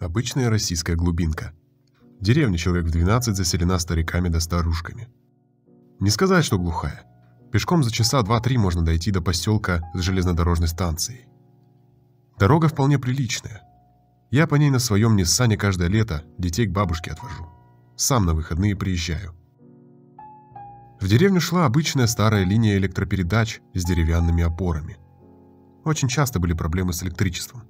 Обычная российская глубинка. Деревня человек в 12 заселена стариками да старушками. Не сказать, что глухая. Пешком за часа два-три можно дойти до поселка с железнодорожной станцией. Дорога вполне приличная. Я по ней на своем Ниссане каждое лето детей к бабушке отвожу. Сам на выходные приезжаю. В деревню шла обычная старая линия электропередач с деревянными опорами. Очень часто были проблемы с электричеством.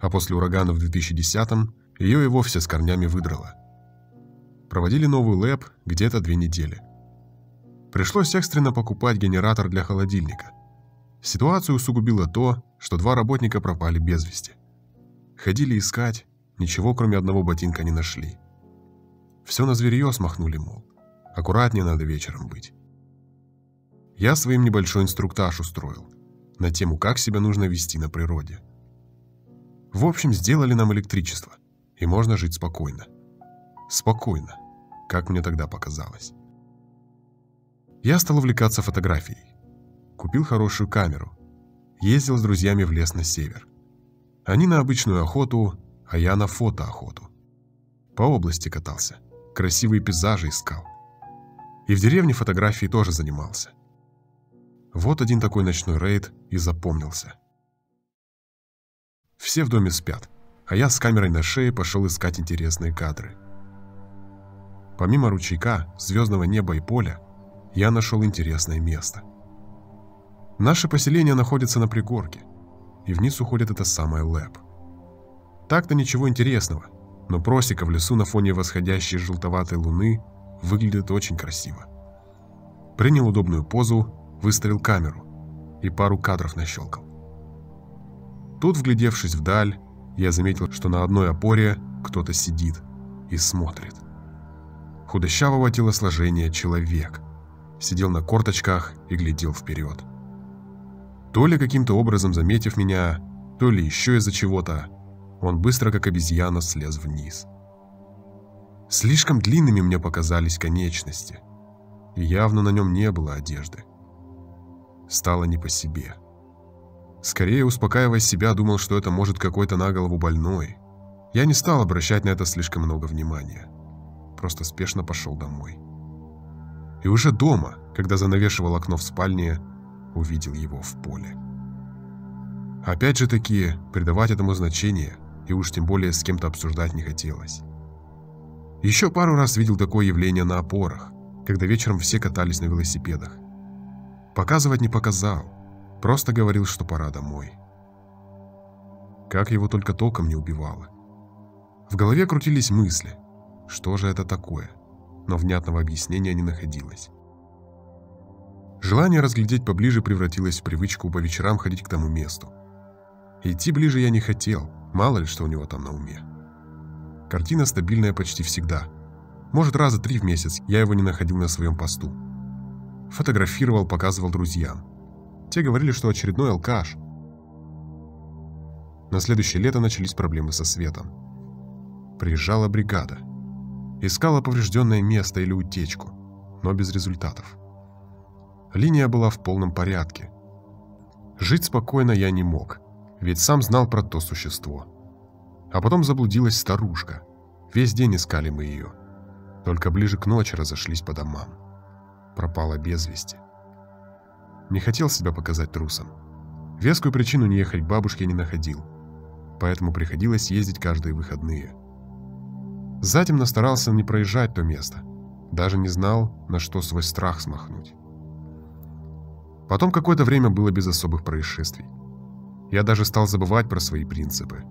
А после урагана в 2010-м ее и вовсе с корнями выдрало. Проводили новый ЛЭП где-то две недели. Пришлось экстренно покупать генератор для холодильника. Ситуацию усугубило то, что два работника пропали без вести. Ходили искать, ничего кроме одного ботинка не нашли. Все на зверье смахнули, мол. Аккуратнее надо вечером быть. Я своим небольшой инструктаж устроил на тему, как себя нужно вести на природе. В общем, сделали нам электричество, и можно жить спокойно. Спокойно, как мне тогда показалось. Я стал увлекаться фотографией. Купил хорошую камеру. Ездил с друзьями в лес на север. Они на обычную охоту, а я на фотоохоту. По области катался, красивые пейзажи искал. И в деревне фотографии тоже занимался. Вот один такой ночной рейд и запомнился. Все в доме спят, а я с камерой на шее пошел искать интересные кадры. Помимо ручейка, звездного неба и поля, я нашел интересное место. Наше поселение находится на пригорке, и вниз уходит это самое Лэп. Так-то ничего интересного, но просека в лесу на фоне восходящей желтоватой луны выглядит очень красиво. Принял удобную позу, выставил камеру и пару кадров нащелкал. Тут, вглядевшись вдаль, я заметил, что на одной опоре кто-то сидит и смотрит. Худощавого телосложения человек. Сидел на корточках и глядел вперед. То ли каким-то образом заметив меня, то ли еще из-за чего-то, он быстро, как обезьяна, слез вниз. Слишком длинными мне показались конечности, и явно на нем не было одежды. Стало не по себе. Скорее, успокаивая себя, думал, что это может какой-то на голову больной. Я не стал обращать на это слишком много внимания. Просто спешно пошел домой. И уже дома, когда занавешивал окно в спальне, увидел его в поле. Опять же таки, придавать этому значение, и уж тем более с кем-то обсуждать не хотелось. Еще пару раз видел такое явление на опорах, когда вечером все катались на велосипедах. Показывать не показал, просто говорил, что пора домой. Как его только током не убивало. В голове крутились мысли, что же это такое, но внятного объяснения не находилось. Желание разглядеть поближе превратилось в привычку по вечерам ходить к тому месту. Идти ближе я не хотел, мало ли что у него там на уме. Картина стабильная почти всегда. Может, раза три в месяц я его не находил на своем посту. Фотографировал, показывал друзьям. Те говорили, что очередной алкаш. На следующее лето начались проблемы со светом. Приезжала бригада. Искала поврежденное место или утечку, но без результатов. Линия была в полном порядке. Жить спокойно я не мог, ведь сам знал про то существо. А потом заблудилась старушка. Весь день искали мы ее. Только ближе к ночи разошлись по домам. Пропала без вести. Не хотел себя показать трусом. Вескую причину не ехать к бабушке не находил. Поэтому приходилось ездить каждые выходные. Затем настарался не проезжать то место. Даже не знал, на что свой страх смахнуть. Потом какое-то время было без особых происшествий. Я даже стал забывать про свои принципы.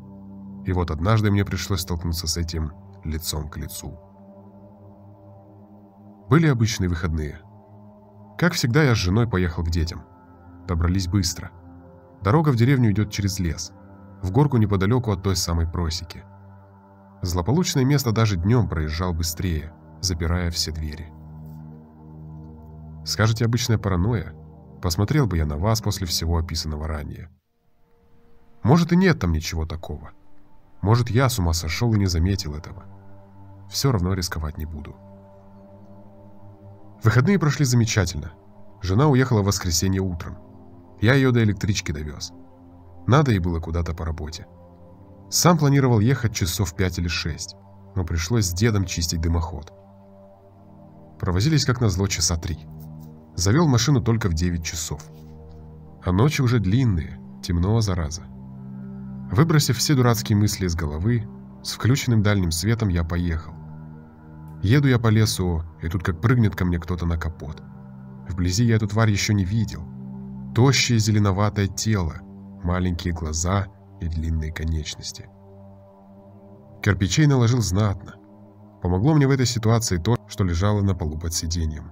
И вот однажды мне пришлось столкнуться с этим лицом к лицу. Были обычные выходные. Как всегда, я с женой поехал к детям. Добрались быстро. Дорога в деревню идет через лес, в горку неподалеку от той самой просеки. Злополучное место даже днем проезжал быстрее, запирая все двери. Скажете, обычная паранойя? Посмотрел бы я на вас после всего описанного ранее. Может и нет там ничего такого. Может, я с ума сошел и не заметил этого. Все равно рисковать не буду. Выходные прошли замечательно. Жена уехала в воскресенье утром. Я ее до электрички довез. Надо ей было куда-то по работе. Сам планировал ехать часов пять или шесть, но пришлось с дедом чистить дымоход. Провозились как назло часа три. Завел машину только в 9 часов. А ночи уже длинные, темно, зараза. Выбросив все дурацкие мысли из головы, с включенным дальним светом я поехал. Еду я по лесу, и тут как прыгнет ко мне кто-то на капот. Вблизи я эту тварь еще не видел. Тощее зеленоватое тело, маленькие глаза и длинные конечности. Кирпичей наложил знатно. Помогло мне в этой ситуации то, что лежало на полу под сиденьем.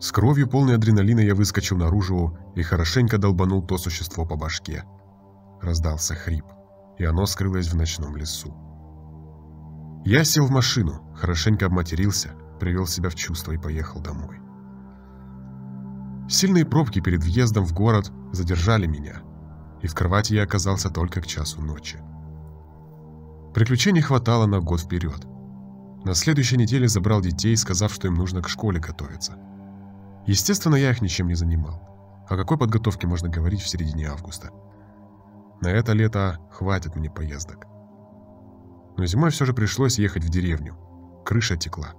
С кровью полной адреналина я выскочил наружу и хорошенько долбанул то существо по башке. Раздался хрип, и оно скрылось в ночном лесу. Я сел в машину, хорошенько обматерился, привел себя в чувство и поехал домой. Сильные пробки перед въездом в город задержали меня, и в кровати я оказался только к часу ночи. Приключений хватало на год вперед. На следующей неделе забрал детей, сказав, что им нужно к школе готовиться. Естественно, я их ничем не занимал. О какой подготовке можно говорить в середине августа? На это лето хватит мне поездок. Но зимой все же пришлось ехать в деревню. Крыша текла.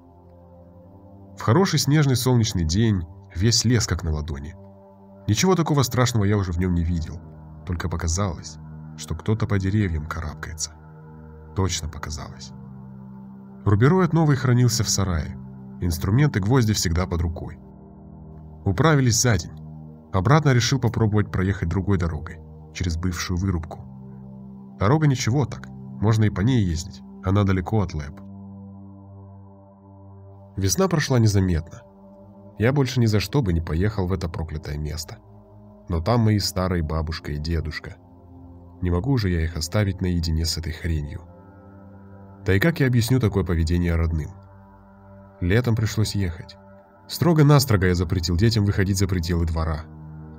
В хороший снежный солнечный день весь лес как на ладони. Ничего такого страшного я уже в нем не видел. Только показалось, что кто-то по деревьям карабкается. Точно показалось. Рубероид новый хранился в сарае. Инструменты гвозди всегда под рукой. Управились за день. Обратно решил попробовать проехать другой дорогой, через бывшую вырубку. Дорога ничего так, можно и по ней ездить, она далеко от Лэб. Весна прошла незаметно. Я больше ни за что бы не поехал в это проклятое место. Но там мои старые бабушка и дедушка. Не могу же я их оставить наедине с этой хренью. Да и как я объясню такое поведение родным? Летом пришлось ехать. Строго-настрого я запретил детям выходить за пределы двора.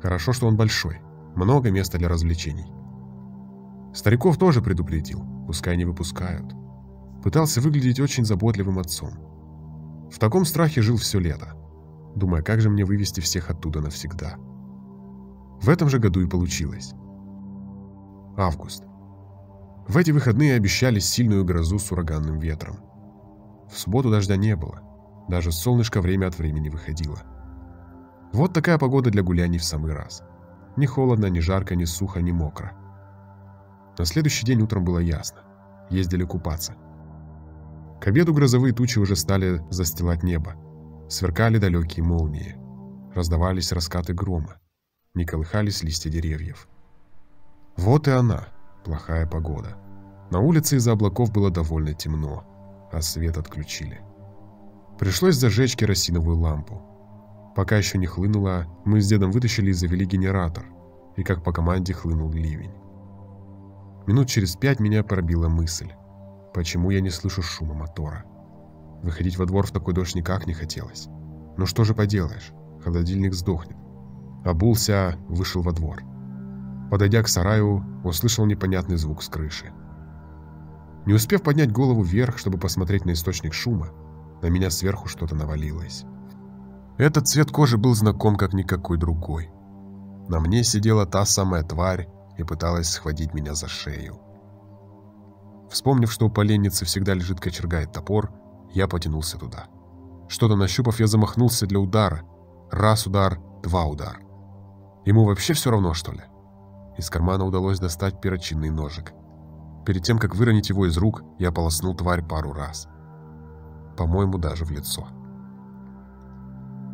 Хорошо, что он большой, много места для развлечений. Стариков тоже предупредил, пускай не выпускают. Пытался выглядеть очень заботливым отцом. В таком страхе жил все лето, думая, как же мне вывести всех оттуда навсегда. В этом же году и получилось. Август. В эти выходные обещали сильную грозу с ураганным ветром. В субботу дождя не было, даже солнышко время от времени выходило. Вот такая погода для гуляний в самый раз. Ни холодно, ни жарко, ни сухо, ни мокро. На следующий день утром было ясно. Ездили купаться. К обеду грозовые тучи уже стали застилать небо. Сверкали далекие молнии. Раздавались раскаты грома. Не колыхались листья деревьев. Вот и она, плохая погода. На улице из-за облаков было довольно темно, а свет отключили. Пришлось зажечь керосиновую лампу. Пока еще не хлынуло, мы с дедом вытащили и завели генератор, и как по команде хлынул ливень. Минут через пять меня пробила мысль, почему я не слышу шума мотора. Выходить во двор в такой дождь никак не хотелось. Ну что же поделаешь, холодильник сдохнет. Обулся, вышел во двор. Подойдя к сараю, услышал непонятный звук с крыши. Не успев поднять голову вверх, чтобы посмотреть на источник шума, на меня сверху что-то навалилось. Этот цвет кожи был знаком, как никакой другой. На мне сидела та самая тварь и пыталась схватить меня за шею. Вспомнив, что у поленницы всегда лежит кочерга и топор, я потянулся туда. Что-то нащупав, я замахнулся для удара. Раз удар, два удар. Ему вообще все равно, что ли? Из кармана удалось достать перочинный ножик. Перед тем, как выронить его из рук, я полоснул тварь пару раз по-моему, даже в лицо.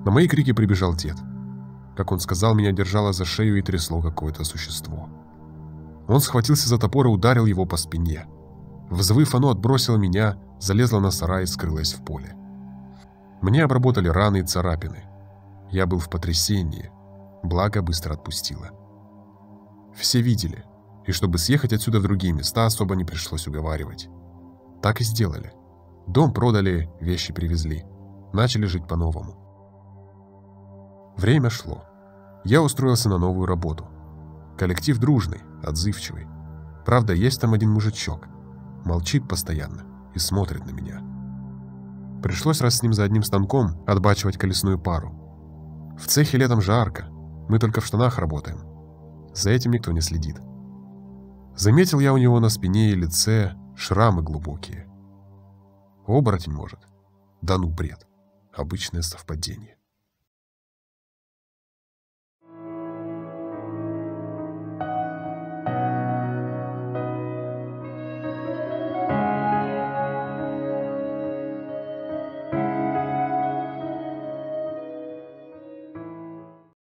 На мои крики прибежал дед. Как он сказал, меня держало за шею и трясло какое-то существо. Он схватился за топор и ударил его по спине. Взвыв, оно отбросило меня, залезло на сарай и скрылось в поле. Мне обработали раны и царапины. Я был в потрясении, благо быстро отпустило. Все видели, и чтобы съехать отсюда в другие места, особо не пришлось уговаривать. Так и сделали. Дом продали, вещи привезли. Начали жить по-новому. Время шло. Я устроился на новую работу. Коллектив дружный, отзывчивый. Правда, есть там один мужичок. Молчит постоянно и смотрит на меня. Пришлось раз с ним за одним станком отбачивать колесную пару. В цехе летом жарко, мы только в штанах работаем. За этим никто не следит. Заметил я у него на спине и лице шрамы глубокие. Оборотень может. Да ну бред. Обычное совпадение.